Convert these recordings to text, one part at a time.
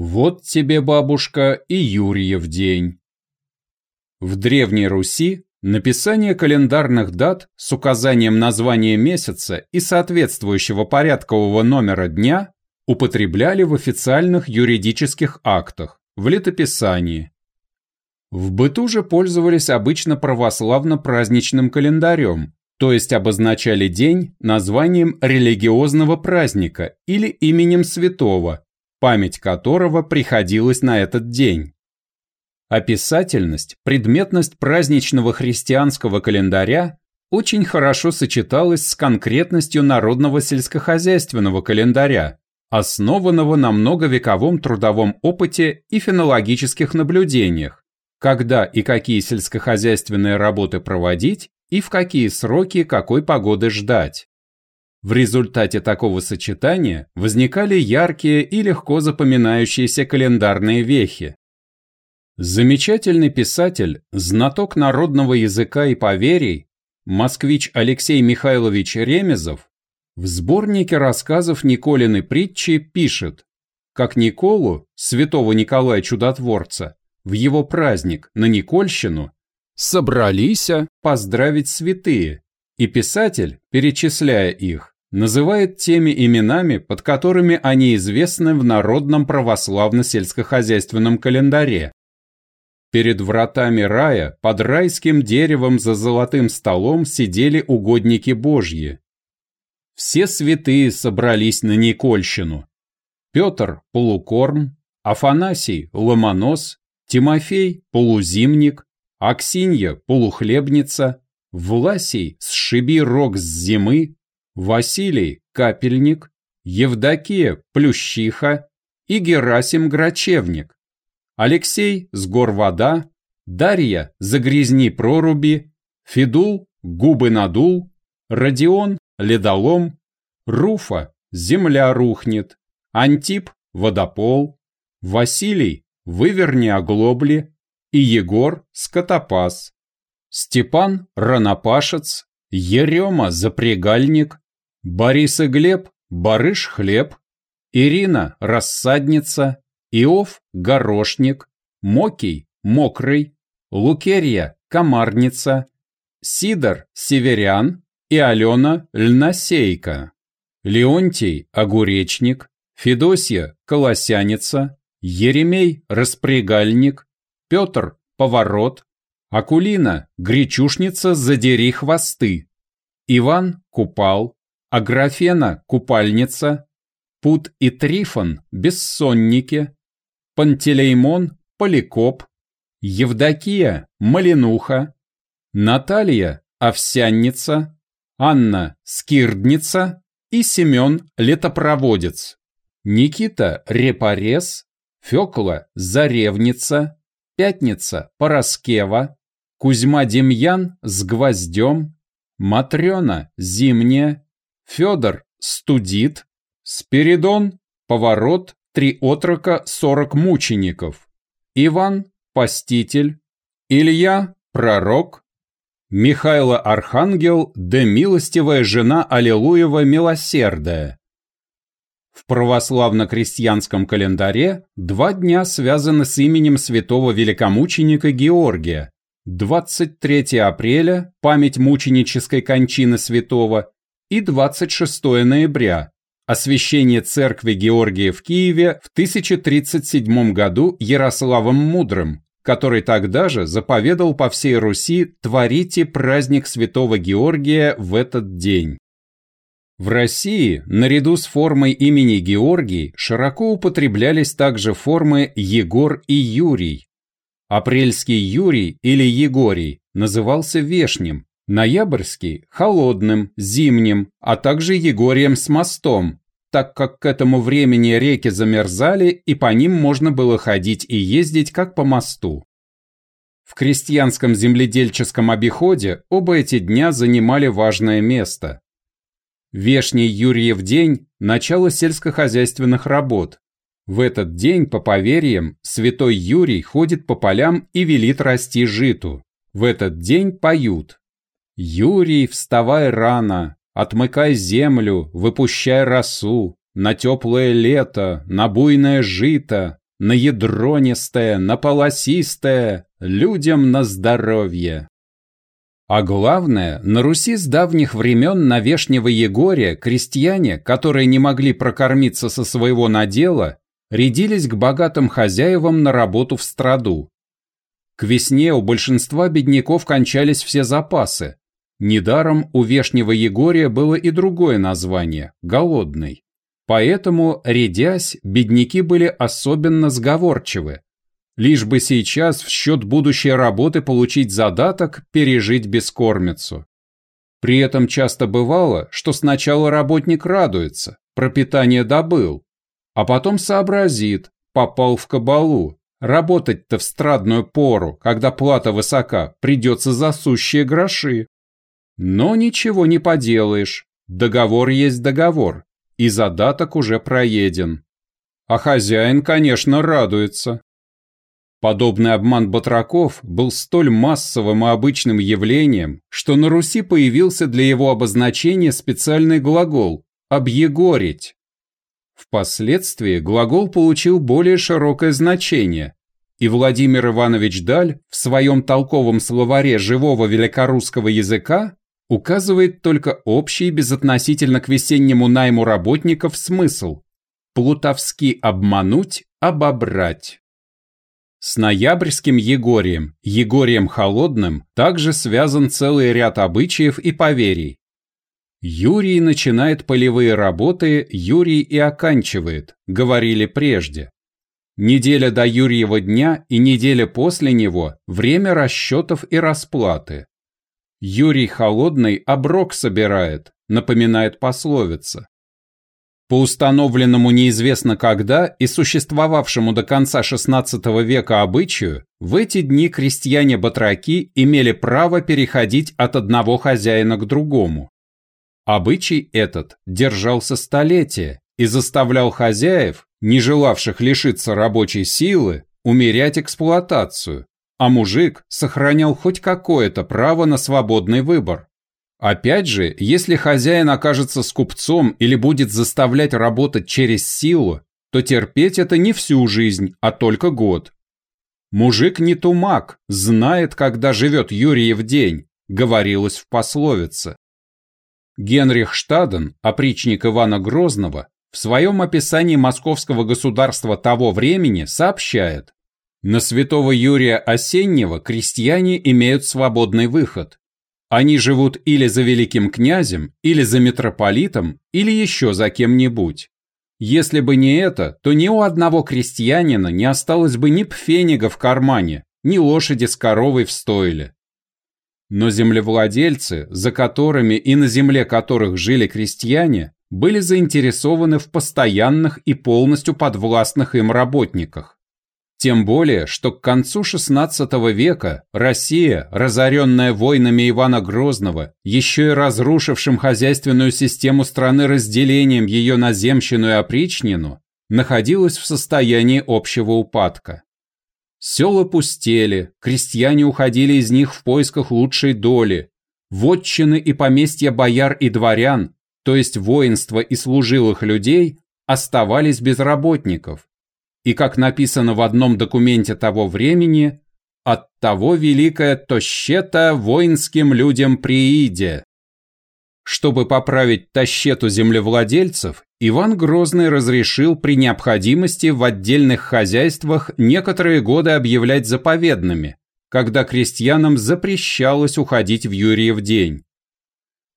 Вот тебе, бабушка, и Юрьев день. В Древней Руси написание календарных дат с указанием названия месяца и соответствующего порядкового номера дня употребляли в официальных юридических актах, в летописании. В быту же пользовались обычно православно-праздничным календарем, то есть обозначали день названием религиозного праздника или именем святого, память которого приходилась на этот день. Описательность, предметность праздничного христианского календаря очень хорошо сочеталась с конкретностью народного сельскохозяйственного календаря, основанного на многовековом трудовом опыте и фенологических наблюдениях, когда и какие сельскохозяйственные работы проводить и в какие сроки какой погоды ждать. В результате такого сочетания возникали яркие и легко запоминающиеся календарные вехи. Замечательный писатель, знаток народного языка и поверий, москвич Алексей Михайлович Ремезов в сборнике рассказов Николины притчи пишет, как Николу, святого Николая Чудотворца, в его праздник на Никольщину собрались поздравить святые, и писатель, перечисляя их, называет теми именами, под которыми они известны в народном православно-сельскохозяйственном календаре. Перед вратами рая, под райским деревом за золотым столом сидели угодники Божьи. Все святые собрались на Никольщину. Петр – полукорм, Афанасий – ломонос, Тимофей – полузимник, Аксинья – полухлебница, Власий – сшиби рог с зимы, Василий – капельник, Евдокия – плющиха и Герасим – грачевник, Алексей – с гор вода, Дарья – загрязни проруби, Федул – губы надул, Родион – ледолом, Руфа – земля рухнет, Антип – водопол, Василий – выверни оглобли, и Егор – скотопас. Степан – ранопашец, Ерема – запрягальник, Борис и Глеб – барыш хлеб, Ирина – рассадница, Иов – горошник, Мокий – мокрый, Лукерья – комарница, Сидор – северян и Алена – льносейка, Леонтий – огуречник, Федосья – колосяница, Еремей – распрягальник, Петр – поворот, Акулина – гречушница «Задери хвосты», Иван – купал, Аграфена – купальница, Пут и Трифон – бессонники, Пантелеймон – поликоп, Евдокия – малинуха, Наталья – овсянница, Анна – скирдница. И Семен – летопроводец, Никита – репорез, Фёкла – заревница, Пятница – Пороскева, Кузьма Демьян с гвоздем, Матрена – зимняя, Федор – студит, Спиридон – поворот, три отрока, сорок мучеников, Иван – поститель, Илья – пророк, Михайло Архангел – да милостивая жена Аллилуева милосердая, в православно-крестьянском календаре два дня связаны с именем святого великомученика Георгия. 23 апреля – память мученической кончины святого, и 26 ноября – освящение церкви Георгия в Киеве в 1037 году Ярославом Мудрым, который тогда же заповедал по всей Руси «Творите праздник святого Георгия в этот день». В России, наряду с формой имени Георгий, широко употреблялись также формы Егор и Юрий. Апрельский Юрий или Егорий назывался вешним, ноябрьский – холодным, зимним, а также Егорием с мостом, так как к этому времени реки замерзали и по ним можно было ходить и ездить как по мосту. В крестьянском земледельческом обиходе оба эти дня занимали важное место. Вешний Юрьев день – начало сельскохозяйственных работ. В этот день, по поверьям, святой Юрий ходит по полям и велит расти житу. В этот день поют. «Юрий, вставай рано, отмыкай землю, выпущай росу, на теплое лето, на буйное жито, на ядронистое, на полосистое, людям на здоровье. А главное, на Руси с давних времен на Вешнего Егория крестьяне, которые не могли прокормиться со своего надела, рядились к богатым хозяевам на работу в страду. К весне у большинства бедняков кончались все запасы. Недаром у Вешнего Егория было и другое название – «голодный». Поэтому, рядясь, бедняки были особенно сговорчивы, лишь бы сейчас в счет будущей работы получить задаток пережить бескормицу. При этом часто бывало, что сначала работник радуется, пропитание добыл, а потом сообразит, попал в кабалу. Работать-то в страдную пору, когда плата высока, придется за сущие гроши. Но ничего не поделаешь, договор есть договор, и задаток уже проеден. А хозяин, конечно, радуется. Подобный обман батраков был столь массовым и обычным явлением, что на Руси появился для его обозначения специальный глагол «объегорить». Впоследствии глагол получил более широкое значение, и Владимир Иванович Даль в своем толковом словаре живого великорусского языка указывает только общий безотносительно к весеннему найму работников смысл – плутовски обмануть, обобрать. С ноябрьским Егорием, Егорием Холодным, также связан целый ряд обычаев и поверий. Юрий начинает полевые работы, Юрий и оканчивает, говорили прежде. Неделя до Юрьева дня и неделя после него – время расчетов и расплаты. Юрий Холодный оброк собирает, напоминает пословица. По установленному неизвестно когда и существовавшему до конца XVI века обычаю, в эти дни крестьяне-батраки имели право переходить от одного хозяина к другому. Обычай этот держался столетия и заставлял хозяев, не желавших лишиться рабочей силы, умерять эксплуатацию, а мужик сохранял хоть какое-то право на свободный выбор. Опять же, если хозяин окажется скупцом или будет заставлять работать через силу, то терпеть это не всю жизнь, а только год. Мужик не тумак, знает, когда живет Юрьев день, говорилось в пословице. Генрих Штаден, опричник Ивана Грозного, в своем описании московского государства того времени сообщает, на святого Юрия Осеннего крестьяне имеют свободный выход, они живут или за великим князем, или за митрополитом, или еще за кем-нибудь. Если бы не это, то ни у одного крестьянина не осталось бы ни пфенига в кармане, ни лошади с коровой в стойле. Но землевладельцы, за которыми и на земле которых жили крестьяне, были заинтересованы в постоянных и полностью подвластных им работниках. Тем более, что к концу XVI века Россия, разоренная войнами Ивана Грозного, еще и разрушившим хозяйственную систему страны разделением ее на земщину и опричнину, находилась в состоянии общего упадка. Села пустели, крестьяне уходили из них в поисках лучшей доли, вотчины и поместья бояр и дворян, то есть воинства и служилых людей, оставались без работников и, как написано в одном документе того времени, «От того великая тощета воинским людям прииде». Чтобы поправить тощету землевладельцев, Иван Грозный разрешил при необходимости в отдельных хозяйствах некоторые годы объявлять заповедными, когда крестьянам запрещалось уходить в Юрьев день.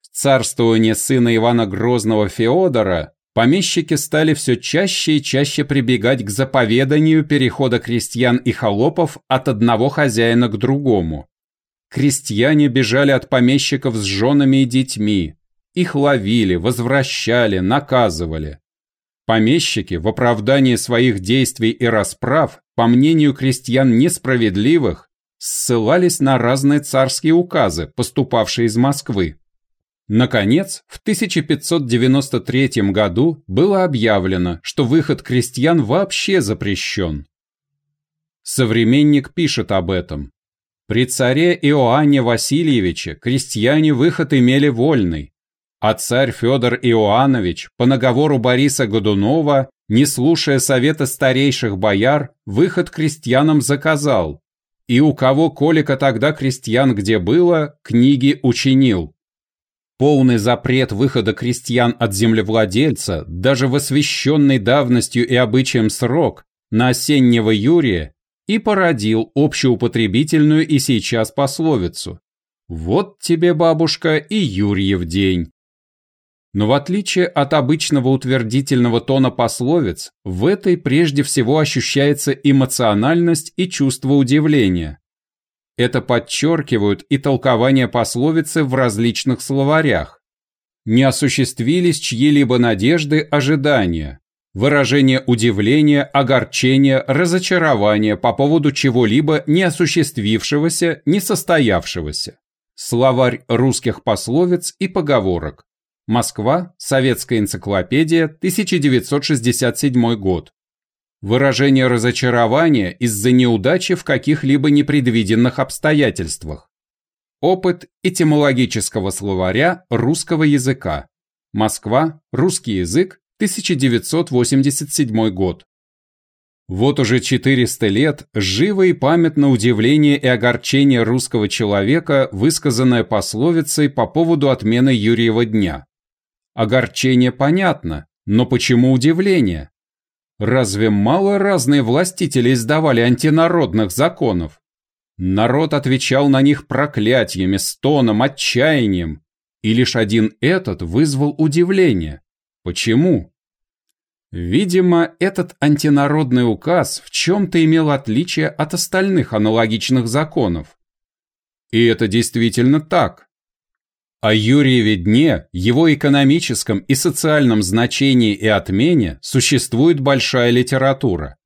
В царствование сына Ивана Грозного Феодора помещики стали все чаще и чаще прибегать к заповеданию перехода крестьян и холопов от одного хозяина к другому. Крестьяне бежали от помещиков с женами и детьми. Их ловили, возвращали, наказывали. Помещики в оправдании своих действий и расправ, по мнению крестьян несправедливых, ссылались на разные царские указы, поступавшие из Москвы. Наконец, в 1593 году было объявлено, что выход крестьян вообще запрещен. Современник пишет об этом. При царе Иоанне Васильевиче крестьяне выход имели вольный, а царь Федор Иоаннович по наговору Бориса Годунова не слушая совета старейших бояр, выход крестьянам заказал, и у кого колика тогда крестьян где было, книги учинил. Полный запрет выхода крестьян от землевладельца, даже в освященной давностью и обычаем срок, на осеннего Юрия, и породил общеупотребительную и сейчас пословицу «Вот тебе, бабушка, и Юрьев день». Но в отличие от обычного утвердительного тона пословиц, в этой прежде всего ощущается эмоциональность и чувство удивления. Это подчеркивают и толкования пословицы в различных словарях. Не осуществились чьи-либо надежды, ожидания. Выражение удивления, огорчения, разочарования по поводу чего-либо не осуществившегося, не состоявшегося. Словарь русских пословиц и поговорок. Москва, Советская энциклопедия, 1967 год. Выражение разочарования из-за неудачи в каких-либо непредвиденных обстоятельствах. Опыт этимологического словаря русского языка. Москва, русский язык, 1987 год. Вот уже 400 лет живо и памятно удивление и огорчение русского человека, высказанное пословицей по поводу отмены Юрьева дня. Огорчение понятно, но почему удивление? Разве мало разные властители издавали антинародных законов? Народ отвечал на них проклятиями, стоном, отчаянием, и лишь один этот вызвал удивление. Почему? Видимо, этот антинародный указ в чем-то имел отличие от остальных аналогичных законов. И это действительно так. О Юрьеве дне, его экономическом и социальном значении и отмене существует большая литература.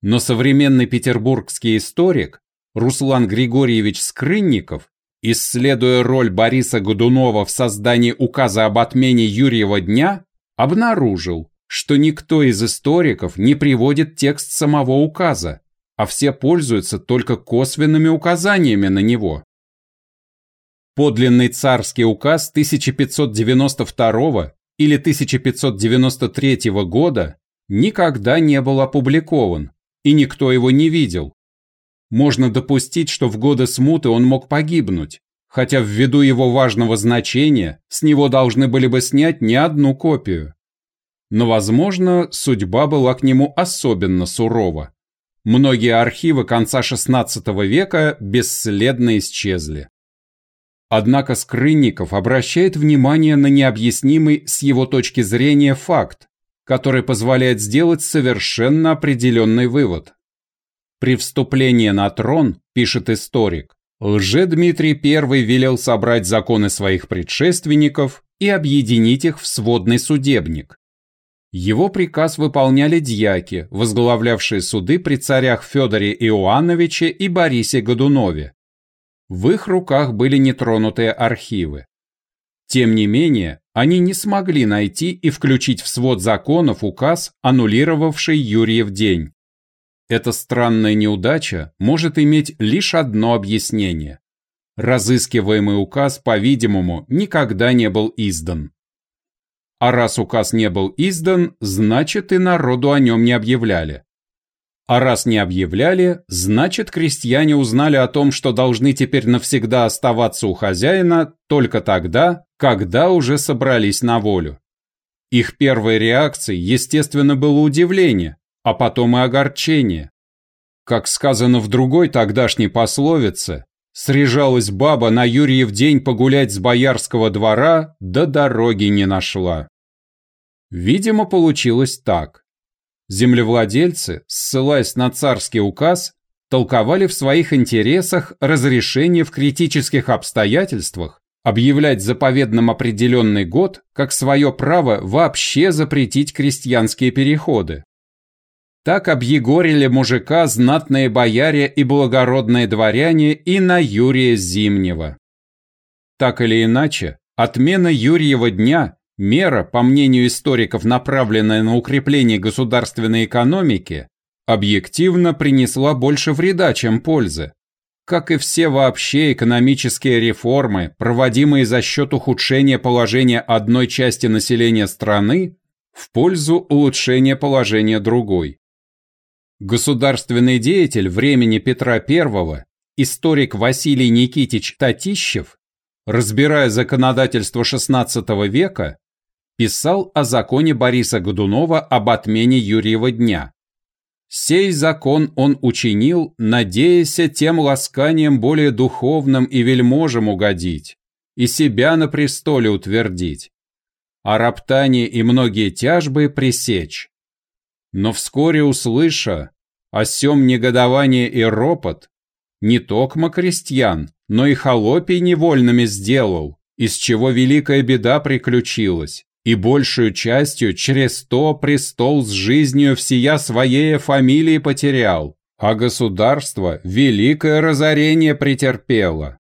Но современный петербургский историк Руслан Григорьевич Скрынников, исследуя роль Бориса Годунова в создании указа об отмене Юрьева дня, обнаружил, что никто из историков не приводит текст самого указа, а все пользуются только косвенными указаниями на него. Подлинный царский указ 1592 или 1593 года никогда не был опубликован, и никто его не видел. Можно допустить, что в годы смуты он мог погибнуть, хотя ввиду его важного значения с него должны были бы снять не одну копию. Но, возможно, судьба была к нему особенно сурова. Многие архивы конца XVI века бесследно исчезли. Однако Скрынников обращает внимание на необъяснимый с его точки зрения факт, который позволяет сделать совершенно определенный вывод. При вступлении на трон, пишет историк, лже-Дмитрий I велел собрать законы своих предшественников и объединить их в сводный судебник. Его приказ выполняли дьяки, возглавлявшие суды при царях Федоре Иоанновиче и Борисе Годунове, в их руках были нетронутые архивы. Тем не менее, они не смогли найти и включить в свод законов указ, аннулировавший Юрьев день. Эта странная неудача может иметь лишь одно объяснение. Разыскиваемый указ, по-видимому, никогда не был издан. А раз указ не был издан, значит и народу о нем не объявляли. А раз не объявляли, значит крестьяне узнали о том, что должны теперь навсегда оставаться у хозяина только тогда, когда уже собрались на волю. Их первой реакцией, естественно, было удивление, а потом и огорчение. Как сказано в другой тогдашней пословице, срежалась баба на Юрьев день погулять с боярского двора, да дороги не нашла. Видимо, получилось так. Землевладельцы, ссылаясь на царский указ, толковали в своих интересах разрешение в критических обстоятельствах объявлять заповедным определенный год как свое право вообще запретить крестьянские переходы. Так объегорили мужика знатные бояре и благородные дворяне и на Юрия Зимнего. Так или иначе, отмена Юрьева дня Мера, по мнению историков, направленная на укрепление государственной экономики, объективно принесла больше вреда, чем пользы. Как и все вообще экономические реформы, проводимые за счет ухудшения положения одной части населения страны, в пользу улучшения положения другой. Государственный деятель времени Петра I, историк Василий Никитич Татищев, разбирая законодательство XVI века, писал о законе Бориса Годунова об отмене Юрьева дня. Сей закон он учинил, надеясь тем ласканием более духовным и вельможем угодить, и себя на престоле утвердить, а роптание и многие тяжбы пресечь. Но вскоре услыша о сем негодование и ропот, не токмо крестьян, но и холопий невольными сделал, из чего великая беда приключилась и большую частью через то престол с жизнью всея своей фамилии потерял, а государство великое разорение претерпело.